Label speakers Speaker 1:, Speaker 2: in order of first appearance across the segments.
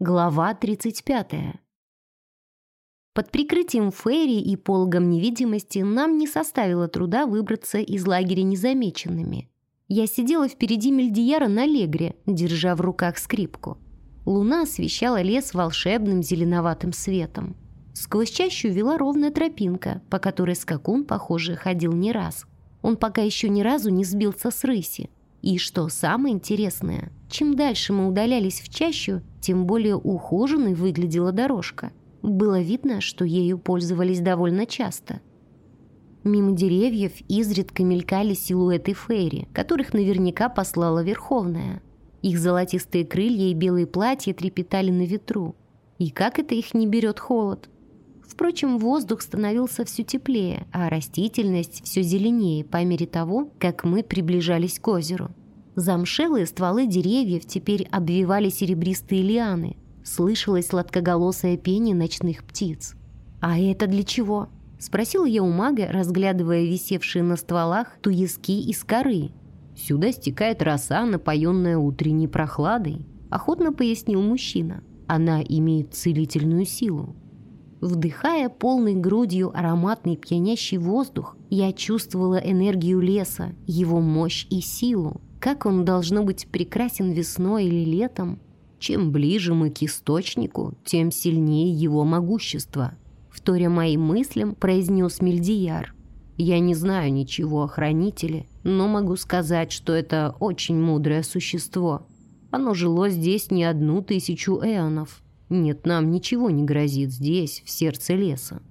Speaker 1: Глава 35. Под прикрытием Фейри и пологом невидимости нам не составило труда выбраться из лагеря незамеченными. Я сидела впереди Мельдияра на легре, держа в руках скрипку. Луна освещала лес волшебным зеленоватым светом. Сквозь чащу вела ровная тропинка, по которой скакун, похоже, ходил не раз. Он пока еще ни разу не сбился с рыси. И что самое интересное, чем дальше мы удалялись в чащу, тем более ухоженной выглядела дорожка. Было видно, что ею пользовались довольно часто. Мимо деревьев изредка мелькали силуэты фейри, которых наверняка послала Верховная. Их золотистые крылья и белые платья трепетали на ветру. И как это их не берет холод? Впрочем, воздух становился все теплее, а растительность все зеленее по мере того, как мы приближались к озеру. Замшелые стволы деревьев теперь обвивали серебристые лианы. Слышалось сладкоголосое пение ночных птиц. «А это для чего?» — спросила я у мага, разглядывая висевшие на стволах туески из коры. «Сюда стекает роса, напоенная утренней прохладой», — охотно пояснил мужчина. «Она имеет целительную силу». Вдыхая полной грудью ароматный пьянящий воздух, я чувствовала энергию леса, его мощь и силу. Как он должно быть прекрасен весной или летом. Чем ближе мы к источнику, тем сильнее его могущество. Вторя моим мыслям, произнес Мельдияр. Я не знаю ничего о хранителе, но могу сказать, что это очень мудрое существо. Оно жило здесь не одну тысячу эонов. Нет, нам ничего не грозит здесь, в сердце леса.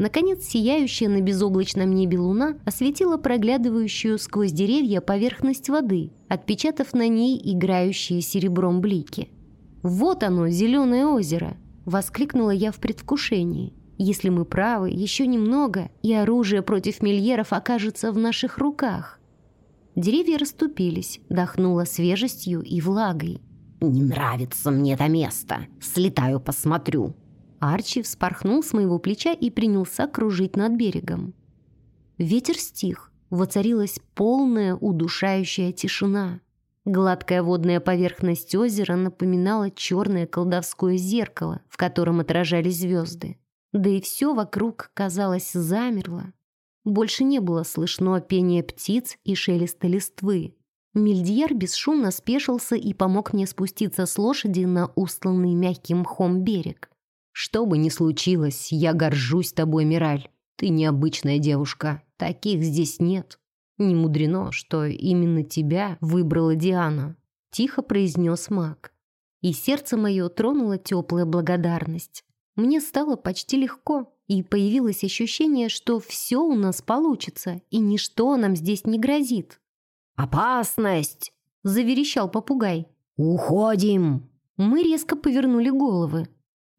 Speaker 1: Наконец, сияющая на безоблачном небе луна осветила проглядывающую сквозь деревья поверхность воды, отпечатав на ней играющие серебром блики. «Вот оно, зеленое озеро!» — воскликнула я в предвкушении. «Если мы правы, еще немного, и оружие против мильеров окажется в наших руках». Деревья расступились, дохнуло свежестью и влагой.
Speaker 2: «Не нравится мне это место. Слетаю, посмотрю».
Speaker 1: Арчи вспорхнул с моего плеча и принялся кружить над берегом. Ветер стих, воцарилась полная удушающая тишина. Гладкая водная поверхность озера напоминала черное колдовское зеркало, в котором отражались звезды. Да и все вокруг, казалось, замерло. Больше не было слышно пения птиц и шелеста листвы. Мильдьяр бесшумно спешился и помог мне спуститься с лошади на устланный мягким мхом берег.
Speaker 3: «Что бы ни случилось, я горжусь тобой, Мираль. Ты необычная девушка. Таких здесь нет. Не мудрено, что именно тебя выбрала Диана», — тихо произнес маг.
Speaker 1: И сердце мое тронула теплая благодарность. Мне стало почти легко, и появилось ощущение, что все у нас получится, и ничто нам здесь не грозит.
Speaker 2: «Опасность!»
Speaker 1: – заверещал попугай.
Speaker 2: «Уходим!»
Speaker 1: Мы резко повернули головы.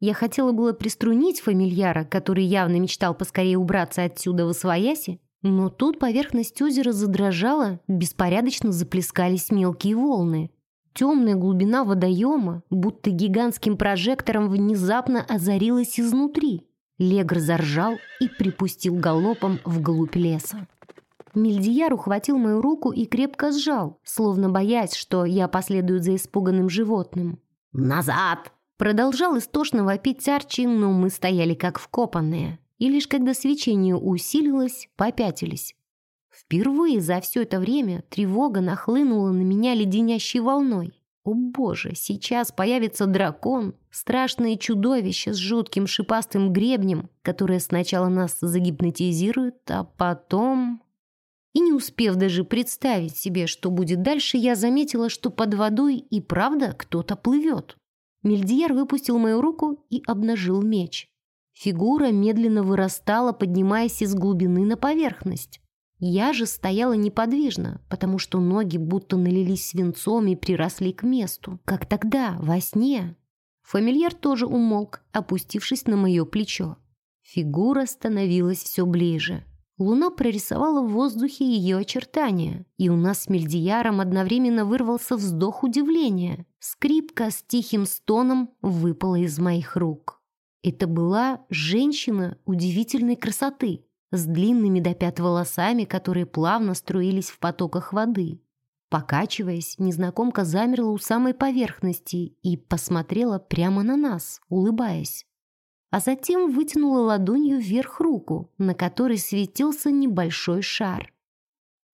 Speaker 1: Я хотела было приструнить фамильяра, который явно мечтал поскорее убраться отсюда в освояси, но тут поверхность озера задрожала, беспорядочно заплескались мелкие волны. Темная глубина водоема, будто гигантским прожектором, внезапно озарилась изнутри. Легр заржал и припустил галопом вглубь леса. Мильдияр ухватил мою руку и крепко сжал, словно боясь, что я последую за испуганным животным.
Speaker 2: «Назад!»
Speaker 1: Продолжал истошно вопить Арчи, но мы стояли как вкопанные. И лишь когда свечение усилилось, попятились. Впервые за все это время тревога нахлынула на меня леденящей волной. О боже, сейчас появится дракон, страшное чудовище с жутким шипастым гребнем, которое сначала нас загипнотизирует, а потом... И не успев даже представить себе, что будет дальше, я заметила, что под водой и правда кто-то плывет. Мельдияр выпустил мою руку и обнажил меч. Фигура медленно вырастала, поднимаясь из глубины на поверхность. Я же стояла неподвижно, потому что ноги будто налились свинцом и приросли к месту, как тогда, во сне. Фамильяр тоже умолк, опустившись на мое плечо. Фигура становилась все ближе. Луна прорисовала в воздухе ее очертания, и у нас с Мельдияром одновременно вырвался вздох удивления. Скрипка с тихим стоном выпала из моих рук. Это была женщина удивительной красоты, с длинными до пят волосами, которые плавно струились в потоках воды. Покачиваясь, незнакомка замерла у самой поверхности и посмотрела прямо на нас, улыбаясь. А затем вытянула ладонью вверх руку, на которой светился небольшой шар.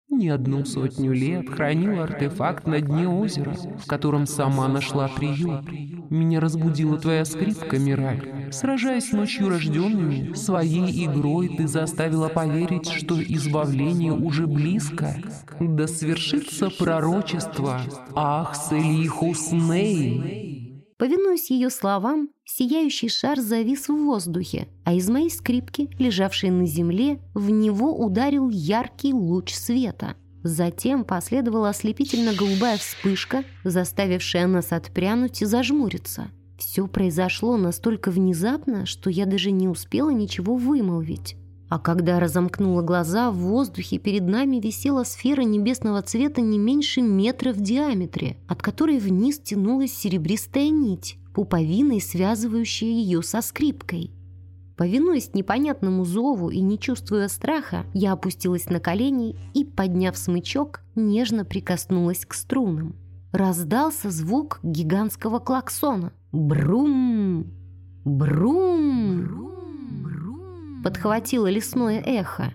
Speaker 4: Не одну сотню лет хранил артефакт на дне озера, в котором сама нашла приют. Меня разбудила твоя скрипка, Мираль. Сражаясь ночью рожденными, своей игрой ты заставила поверить, что избавление уже близко. Да свершится пророчество. Ах, Селихусней!
Speaker 1: Повинуясь ее словам, сияющий шар завис в воздухе, а из моей скрипки, лежавшей на земле, в него ударил яркий луч света. Затем последовала ослепительно-голубая вспышка, заставившая нас отпрянуть и зажмуриться. Все произошло настолько внезапно, что я даже не успела ничего вымолвить. А когда разомкнула глаза, в воздухе перед нами висела сфера небесного цвета не меньше метра в диаметре, от которой вниз тянулась серебристая нить, пуповиной, связывающая ее со скрипкой. Повинуясь непонятному зову и не чувствуя страха, я опустилась на колени и, подняв смычок, нежно прикоснулась к струнам. Раздался звук гигантского клаксона. Брум! Брум! Брум! Подхватило лесное эхо.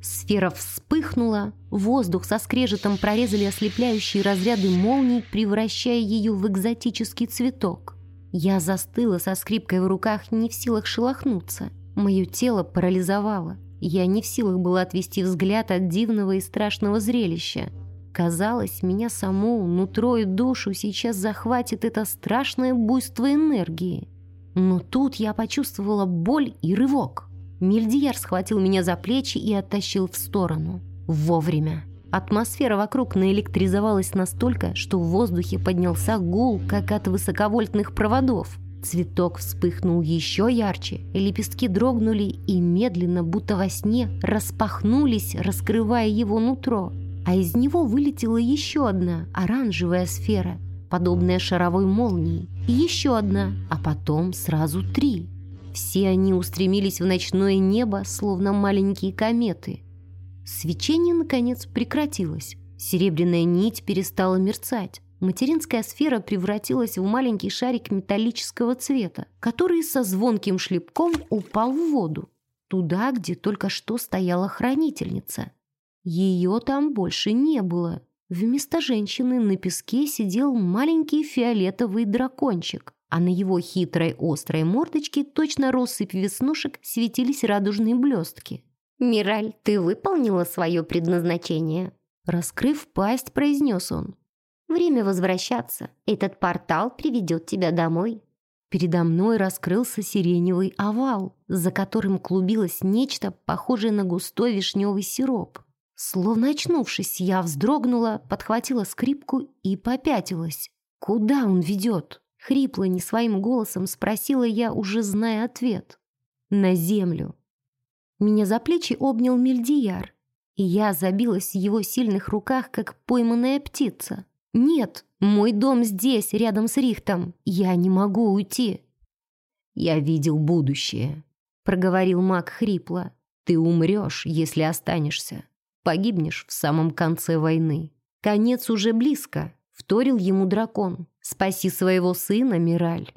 Speaker 1: Сфера вспыхнула, воздух со скрежетом прорезали ослепляющие разряды молний, превращая ее в экзотический цветок. Я застыла со скрипкой в руках, не в силах шелохнуться. Мое тело парализовало. Я не в силах была отвести взгляд от дивного и страшного зрелища. Казалось, меня саму, нутро и душу сейчас захватит это страшное буйство энергии. Но тут я почувствовала боль и рывок. Мельдияр схватил меня за плечи и оттащил в сторону. Вовремя. Атмосфера вокруг наэлектризовалась настолько, что в воздухе поднялся гул, как от высоковольтных проводов. Цветок вспыхнул еще ярче, лепестки дрогнули и медленно, будто во сне, распахнулись, раскрывая его нутро. А из него вылетела еще одна оранжевая сфера, подобная шаровой молнии. И еще одна, а потом сразу три. Все они устремились в ночное небо, словно маленькие кометы. Свечение, наконец, прекратилось. Серебряная нить перестала мерцать. Материнская сфера превратилась в маленький шарик металлического цвета, который со звонким шлепком упал в воду. Туда, где только что стояла хранительница. Ее там больше не было. Вместо женщины на песке сидел маленький фиолетовый дракончик а на его хитрой острой мордочке, точно россыпь веснушек, светились радужные блестки.
Speaker 2: «Мираль, ты выполнила свое предназначение?»
Speaker 1: Раскрыв пасть, произнес он.
Speaker 2: «Время возвращаться. Этот портал приведет тебя домой».
Speaker 1: Передо мной раскрылся сиреневый овал, за которым клубилось нечто, похожее на густой вишневый сироп. Словно очнувшись, я вздрогнула, подхватила скрипку и попятилась. Куда он ведет? Хрипло, не своим голосом спросила я, уже зная ответ. «На землю». Меня за плечи обнял Мельдияр, и я забилась в его сильных руках, как пойманная птица. «Нет, мой дом здесь, рядом с Рихтом. Я не могу уйти».
Speaker 3: «Я видел будущее», — проговорил маг хрипло. «Ты умрешь, если останешься. Погибнешь в самом конце войны. Конец уже близко», — вторил ему дракон. Спаси своего сына, Мираль.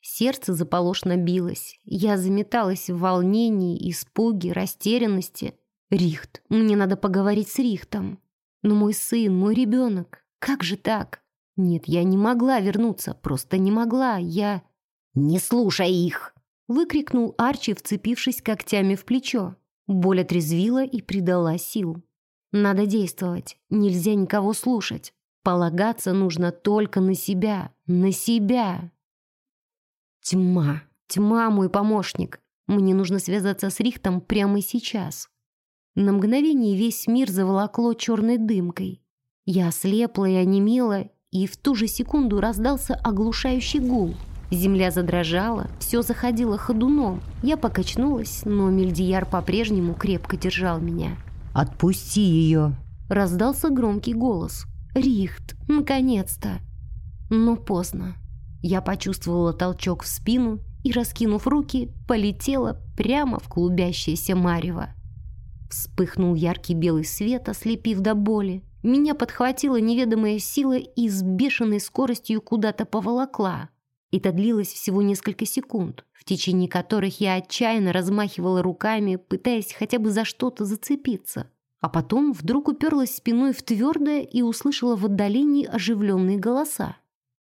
Speaker 1: Сердце заполошно билось. Я заметалась в волнении, испуге, растерянности. Рихт, мне надо поговорить с Рихтом. Но мой сын, мой ребенок, как же так? Нет, я не могла вернуться, просто не могла. Я...
Speaker 2: «Не слушай их!»
Speaker 1: Выкрикнул Арчи, вцепившись когтями в плечо. Боль отрезвила и придала сил. Надо действовать, нельзя никого слушать. Полагаться нужно только на себя, на себя. Тьма, тьма, мой помощник. Мне нужно связаться с Рихтом прямо сейчас. На мгновение весь мир заволокло черной дымкой. Я ослепла и онемела, и в ту же секунду раздался оглушающий гул. Земля задрожала, все заходило ходуном. Я покачнулась, но Мельдияр по-прежнему крепко держал меня.
Speaker 3: «Отпусти ее!»
Speaker 1: Раздался громкий голос. Рихт, наконец-то. Но поздно. Я почувствовала толчок в спину и, раскинув руки, полетела прямо в клубящееся марево. Вспыхнул яркий белый свет, ослепив до боли. Меня подхватила неведомая сила и с бешеной скоростью куда-то поволокла. Это длилось всего несколько секунд, в течение которых я отчаянно размахивала руками, пытаясь хотя бы за что-то зацепиться. А потом вдруг уперлась спиной в твердое и услышала в отдалении оживленные голоса.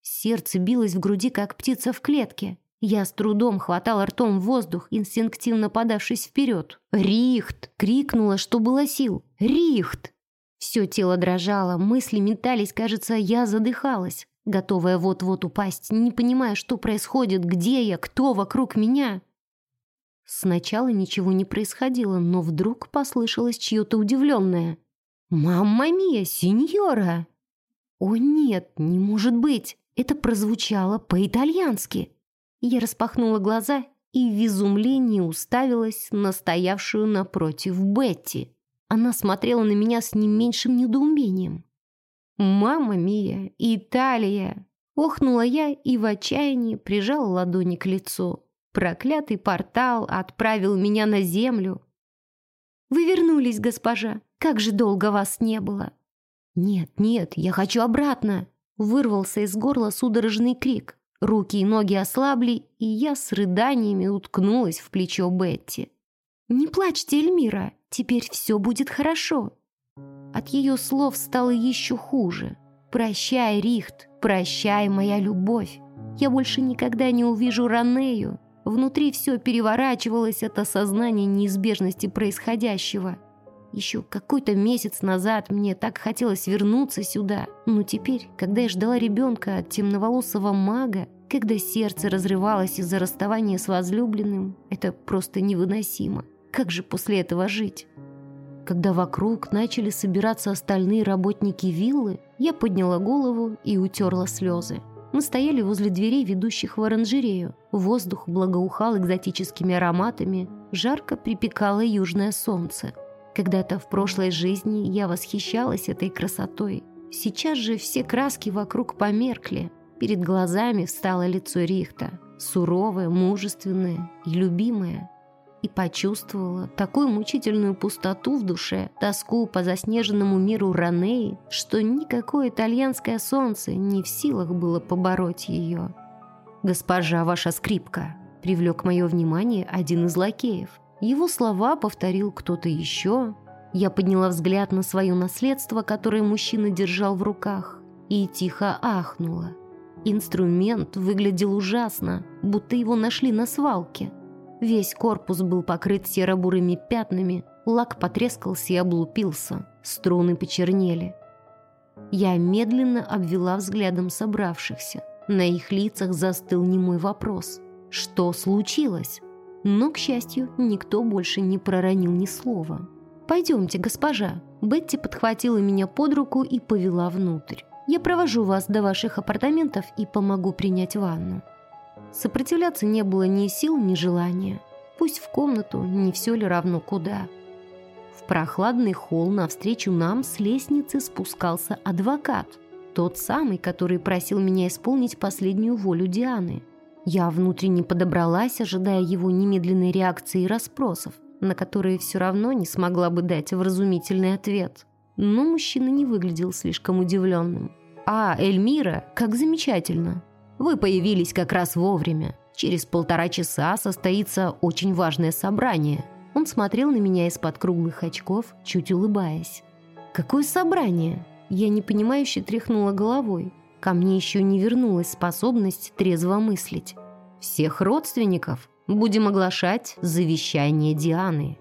Speaker 1: Сердце билось в груди, как птица в клетке. Я с трудом хватала ртом воздух, инстинктивно подавшись вперед. «Рихт!» — крикнула, что было сил. «Рихт!» Все тело дрожало, мысли метались, кажется, я задыхалась готовая вот-вот упасть, не понимая, что происходит, где я, кто вокруг меня. Сначала ничего не происходило, но вдруг послышалось чье-то удивленное. «Мамма мия, сеньора!» «О нет, не может быть!» Это прозвучало по-итальянски. Я распахнула глаза и в изумлении уставилась на стоявшую напротив Бетти. Она смотрела на меня с не меньшим недоумением. «Мама мия! Италия!» Охнула я и в отчаянии прижала ладони к лицу. Проклятый портал отправил меня на землю. «Вы вернулись, госпожа! Как же долго вас не было!» «Нет, нет, я хочу обратно!» Вырвался из горла судорожный крик. Руки и ноги ослабли, и я с рыданиями уткнулась в плечо Бетти. «Не плачьте, Эльмира, теперь все будет хорошо!» От ее слов стало еще хуже. «Прощай, Рихт, прощай, моя любовь. Я больше никогда не увижу Ранею». Внутри все переворачивалось от осознания неизбежности происходящего. Еще какой-то месяц назад мне так хотелось вернуться сюда. Но теперь, когда я ждала ребенка от темноволосого мага, когда сердце разрывалось из-за расставания с возлюбленным, это просто невыносимо. Как же после этого жить? Когда вокруг начали собираться остальные работники виллы, я подняла голову и утерла слезы. Мы стояли возле дверей, ведущих в оранжерею. Воздух благоухал экзотическими ароматами, жарко припекало южное солнце. Когда-то в прошлой жизни я восхищалась этой красотой. Сейчас же все краски вокруг померкли. Перед глазами встало лицо Рихта. Суровое, мужественное и любимое и почувствовала такую мучительную пустоту в душе, тоску по заснеженному миру Ранеи, что никакое итальянское солнце не в силах было побороть ее. «Госпожа, ваша скрипка!» — привлек мое внимание один из лакеев. Его слова повторил кто-то еще. Я подняла взгляд на свое наследство, которое мужчина держал в руках, и тихо ахнула. Инструмент выглядел ужасно, будто его нашли на свалке — Весь корпус был покрыт серо-бурыми пятнами, лак потрескался и облупился, струны почернели. Я медленно обвела взглядом собравшихся. На их лицах застыл немой вопрос. Что случилось? Но, к счастью, никто больше не проронил ни слова. «Пойдемте, госпожа». Бетти подхватила меня под руку и повела внутрь. «Я провожу вас до ваших апартаментов и помогу принять ванну». Сопротивляться не было ни сил, ни желания. Пусть в комнату, не все ли равно куда. В прохладный холл навстречу нам с лестницы спускался адвокат. Тот самый, который просил меня исполнить последнюю волю Дианы. Я внутренне подобралась, ожидая его немедленной реакции и расспросов, на которые все равно не смогла бы дать вразумительный ответ. Но мужчина не выглядел слишком удивленным. «А, Эльмира, как замечательно!» Вы появились как раз вовремя. Через полтора часа состоится очень важное собрание». Он смотрел на меня из-под круглых очков, чуть улыбаясь. «Какое собрание?» Я непонимающе тряхнула головой. Ко мне еще не вернулась способность трезво мыслить. «Всех родственников будем оглашать завещание Дианы».